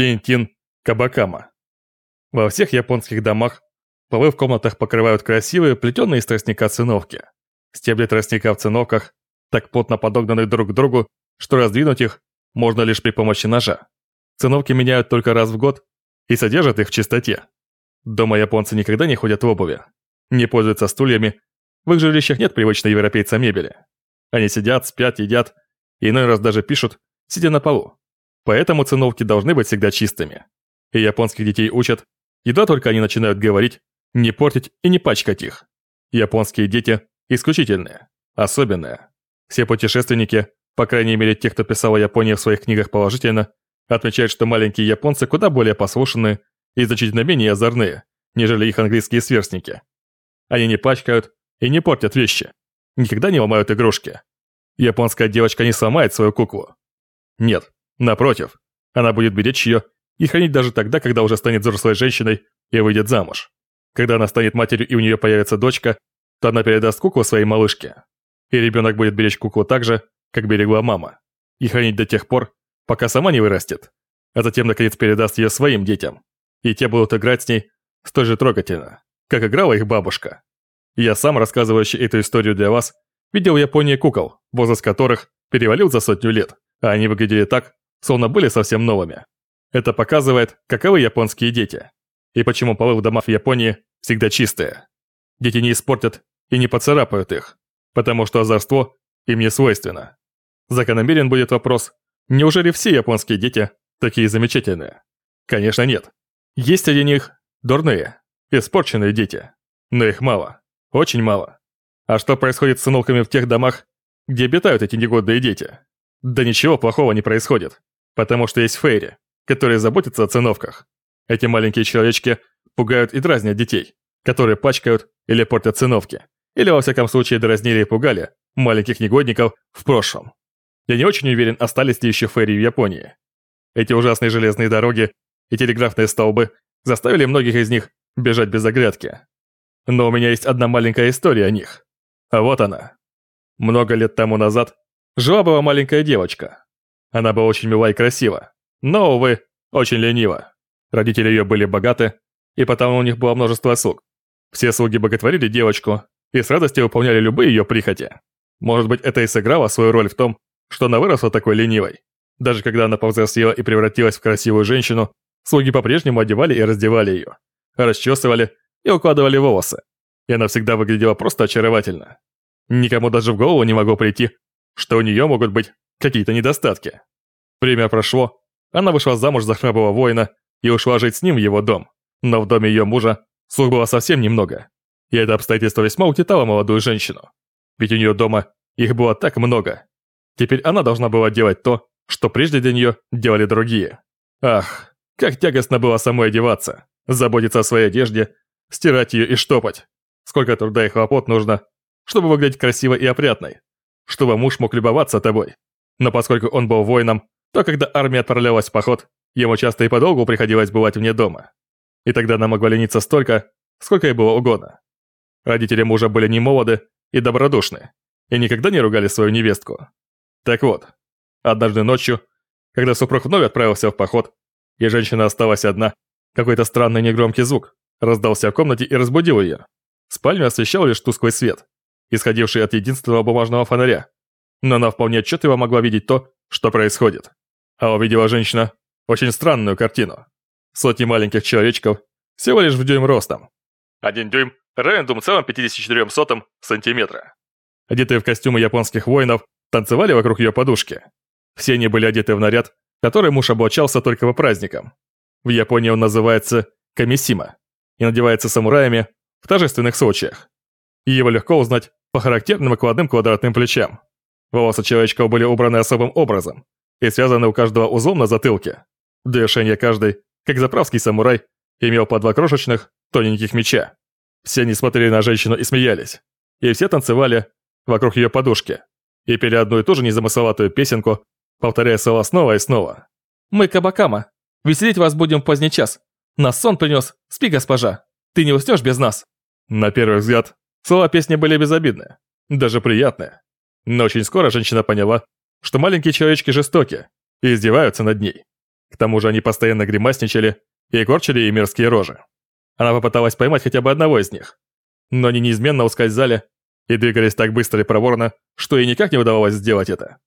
Тинтин Кабакама. Во всех японских домах полы в комнатах покрывают красивые плетеные из тростника циновки. Стебли тростника в циновках так плотно подогнаны друг к другу, что раздвинуть их можно лишь при помощи ножа. Циновки меняют только раз в год и содержат их в чистоте. Дома японцы никогда не ходят в обуви, не пользуются стульями, в их жилищах нет привычной европейца мебели. Они сидят, спят, едят, и иной раз даже пишут, сидя на полу. Поэтому циновки должны быть всегда чистыми. И японских детей учат, едва только они начинают говорить, не портить и не пачкать их. Японские дети исключительные, особенные. Все путешественники, по крайней мере те, кто писал о Японии в своих книгах положительно, отмечают, что маленькие японцы куда более послушные и значительно менее озорные, нежели их английские сверстники. Они не пачкают и не портят вещи, никогда не ломают игрушки. Японская девочка не сломает свою куклу. Нет, напротив, она будет беречь ее и хранить даже тогда, когда уже станет взрослой женщиной и выйдет замуж. Когда она станет матерью и у нее появится дочка, то она передаст куклу своей малышке. И ребенок будет беречь куклу так же, как берегла мама. И хранить до тех пор, пока сама не вырастет. А затем, наконец, передаст ее своим детям. И те будут играть с ней столь же трогательно, как играла их бабушка. Я сам, рассказывающий эту историю для вас, видел в Японии кукол, возраст которых перевалил за сотню лет, а они выглядели так, словно были совсем новыми. Это показывает, каковы японские дети, и почему полы в домах в Японии всегда чистые. Дети не испортят и не поцарапают их, потому что озорство им не свойственно. Закономерен будет вопрос, неужели все японские дети такие замечательные? Конечно нет. Есть среди них дурные, испорченные дети, но их мало, очень мало. А что происходит с сынолками в тех домах, где обитают эти негодные дети? Да ничего плохого не происходит, потому что есть фейри, которые заботятся о циновках. Эти маленькие человечки пугают и дразнят детей, которые пачкают или портят циновки, или во всяком случае дразнили и пугали маленьких негодников в прошлом. Я не очень уверен, остались ли еще фейри в Японии. Эти ужасные железные дороги и телеграфные столбы заставили многих из них бежать без оглядки. Но у меня есть одна маленькая история о них. А вот она. Много лет тому назад жила-была маленькая девочка. Она была очень мила и красива, но, увы, очень ленива. Родители ее были богаты, и потому у них было множество слуг. Все слуги боготворили девочку и с радостью выполняли любые ее прихоти. Может быть, это и сыграло свою роль в том, что она выросла такой ленивой. Даже когда она повзрослела и превратилась в красивую женщину, слуги по-прежнему одевали и раздевали ее, расчесывали и укладывали волосы и она всегда выглядела просто очаровательно. Никому даже в голову не могло прийти, что у нее могут быть какие-то недостатки. Время прошло, она вышла замуж за храброго воина и ушла жить с ним в его дом. Но в доме ее мужа слуг было совсем немного. И это обстоятельство весьма утитало молодую женщину. Ведь у нее дома их было так много. Теперь она должна была делать то, что прежде для нее делали другие. Ах, как тягостно было самой одеваться, заботиться о своей одежде, стирать ее и штопать. Сколько труда и хлопот нужно, чтобы выглядеть красиво и опрятной, чтобы муж мог любоваться тобой. Но поскольку он был воином, то когда армия отправлялась в поход, ему часто и подолгу приходилось бывать вне дома. И тогда она могла лениться столько, сколько ей было угодно. Родители мужа были не молоды и добродушны, и никогда не ругали свою невестку. Так вот, однажды ночью, когда супруг вновь отправился в поход, и женщина осталась одна, какой-то странный негромкий звук раздался в комнате и разбудил ее. Спальню освещал лишь тусклый свет, исходивший от единственного бумажного фонаря. Но она вполне отчетливо могла видеть то, что происходит. А увидела женщина очень странную картину. Сотни маленьких человечков, всего лишь в дюйм ростом. Один дюйм равен 2,54 сантиметра. Одетые в костюмы японских воинов, танцевали вокруг ее подушки. Все они были одеты в наряд, который муж облачался только по праздникам. В Японии он называется камисима и надевается самураями в торжественных случаях. Его легко узнать по характерным окладным квадратным плечам. Волосы человечков были убраны особым образом и связаны у каждого узлом на затылке. Для решения каждый, как заправский самурай, имел по два крошечных, тоненьких меча. Все они смотрели на женщину и смеялись. И все танцевали вокруг ее подушки и пели одну и ту же незамысловатую песенку, повторяя слова снова и снова. «Мы Кабакама. Веселить вас будем в поздний час. Нас сон принес. Спи, госпожа. Ты не уснешь без нас». На первый взгляд, слова песни были безобидны, даже приятные. Но очень скоро женщина поняла, что маленькие человечки жестоки и издеваются над ней. К тому же они постоянно гримасничали и корчили ей мерзкие рожи. Она попыталась поймать хотя бы одного из них. Но они неизменно ускользали и двигались так быстро и проворно, что ей никак не удавалось сделать это.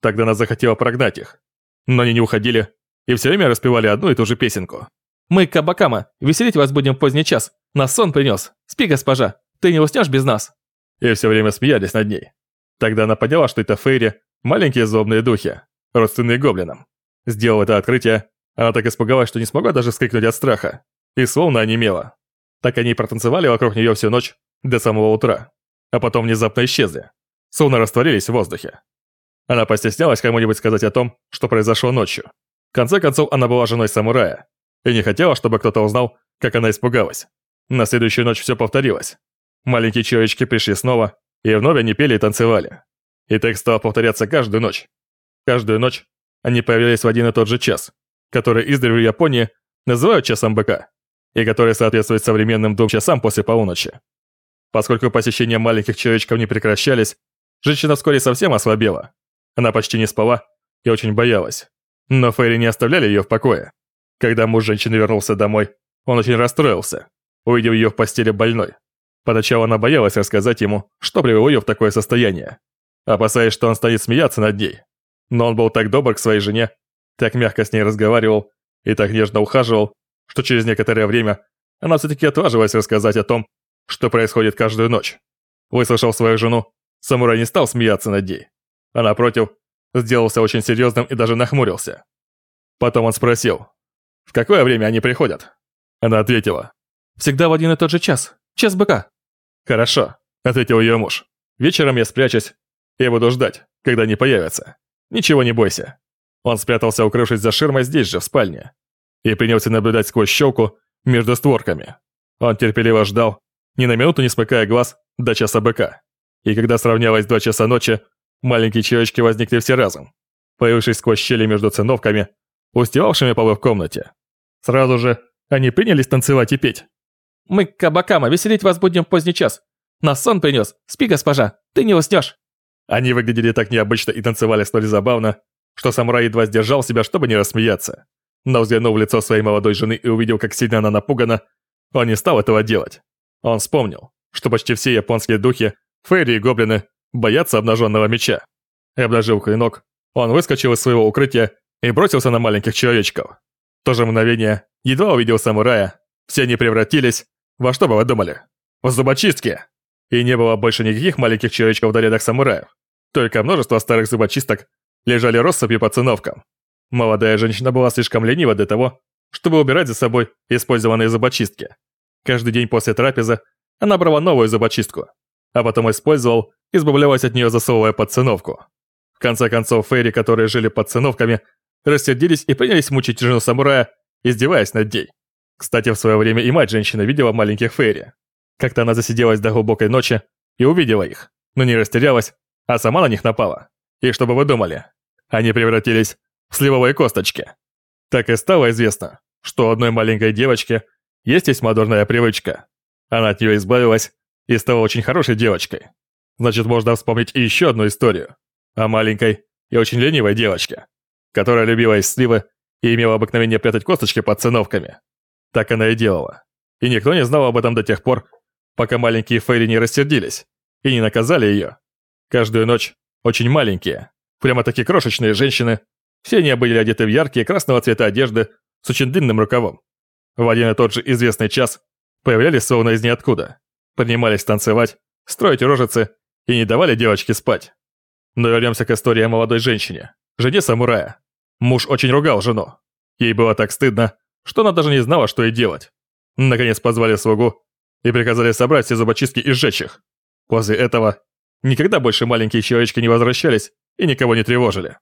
Тогда она захотела прогнать их. Но они не уходили и все время распевали одну и ту же песенку. «Мы, Кабакама, веселить вас будем в поздний час. Нас сон принес. Спи, госпожа, ты не уснешь без нас». И все время смеялись над ней. Тогда она поняла, что это Фейри, маленькие злобные духи, родственные гоблинам. Сделав это открытие, она так испугалась, что не смогла даже вскрикнуть от страха. И словно онемела. Так они протанцевали вокруг нее всю ночь до самого утра. А потом внезапно исчезли. Словно растворились в воздухе. Она постеснялась кому-нибудь сказать о том, что произошло ночью. В конце концов, она была женой самурая. И не хотела, чтобы кто-то узнал, как она испугалась. На следующую ночь все повторилось. Маленькие человечки пришли снова, и вновь они пели и танцевали. И так стало повторяться каждую ночь. Каждую ночь они появлялись в один и тот же час, который издревле в Японии называют часом быка, и который соответствует современным двум часам после полуночи. Поскольку посещения маленьких человечков не прекращались, женщина вскоре совсем ослабела. Она почти не спала и очень боялась. Но Фейри не оставляли ее в покое. Когда муж женщины вернулся домой, он очень расстроился, увидев ее в постели больной. Поначалу она боялась рассказать ему, что привело ее в такое состояние, опасаясь, что он станет смеяться над ней. Но он был так добр к своей жене, так мягко с ней разговаривал и так нежно ухаживал, что через некоторое время она все-таки отважилась рассказать о том, что происходит каждую ночь. Выслушав свою жену, самурай не стал смеяться над ней, а напротив, сделался очень серьезным и даже нахмурился. Потом он спросил, в какое время они приходят? Она ответила, всегда в один и тот же час, час быка. Хорошо, ответил ее муж. Вечером я спрячусь и буду ждать, когда они появятся. Ничего не бойся. Он спрятался, укрывшись за ширмой здесь же, в спальне, и принялся наблюдать сквозь щелку между створками. Он терпеливо ждал, ни на минуту не смыкая глаз, до часа быка. И когда сравнялось два часа ночи, маленькие человечки возникли все разом, появившись сквозь щели между циновками, устилавшими полы в комнате. Сразу же они принялись танцевать и петь. «Мы, Кабакама, веселить вас будем в поздний час. Нас сон принес. Спи, госпожа, ты не уснешь». Они выглядели так необычно и танцевали столь забавно, что самурай едва сдержал себя, чтобы не рассмеяться. Но взглянув в лицо своей молодой жены и увидел, как сильно она напугана, он не стал этого делать. Он вспомнил, что почти все японские духи, фейри и гоблины, боятся обнаженного меча. И обнажив клинок, он выскочил из своего укрытия и бросился на маленьких человечков. В то же мгновение, едва увидел самурая, все они превратились, во что бы вы думали? В зубочистки! И не было больше никаких маленьких человечков в рядах самураев. Только множество старых зубочисток лежали россыпью по циновкам. Молодая женщина была слишком ленива для того, чтобы убирать за собой использованные зубочистки. Каждый день после трапезы она брала новую зубочистку, а потом использовал, избавляясь от нее засовывая под циновку. В конце концов, фейри, которые жили под циновками, рассердились и принялись мучить жену самурая, издеваясь над ней. Кстати, в свое время и мать женщины видела маленьких фейри. Как-то она засиделась до глубокой ночи и увидела их, но не растерялась, а сама на них напала. И что бы вы думали? Они превратились в сливовые косточки. Так и стало известно, что у одной маленькой девочки есть весьма дурная привычка. Она от нее избавилась и стала очень хорошей девочкой. Значит, можно вспомнить и еще одну историю. О маленькой и очень ленивой девочке, которая любила есть сливы и имела обыкновение прятать косточки под циновками. Так она и делала. И никто не знал об этом до тех пор, пока маленькие Фейри не рассердились и не наказали ее. Каждую ночь очень маленькие, прямо такие крошечные женщины, все они были одеты в яркие красного цвета одежды с очень длинным рукавом. В один и тот же известный час появлялись словно из ниоткуда, поднимались танцевать, строить рожицы и не давали девочке спать. Но вернемся к истории о молодой женщине, жене самурая. Муж очень ругал жену. Ей было так стыдно, что она даже не знала, что ей делать. Наконец позвали слугу и приказали собрать все зубочистки и сжечь их. После этого никогда больше маленькие человечки не возвращались и никого не тревожили.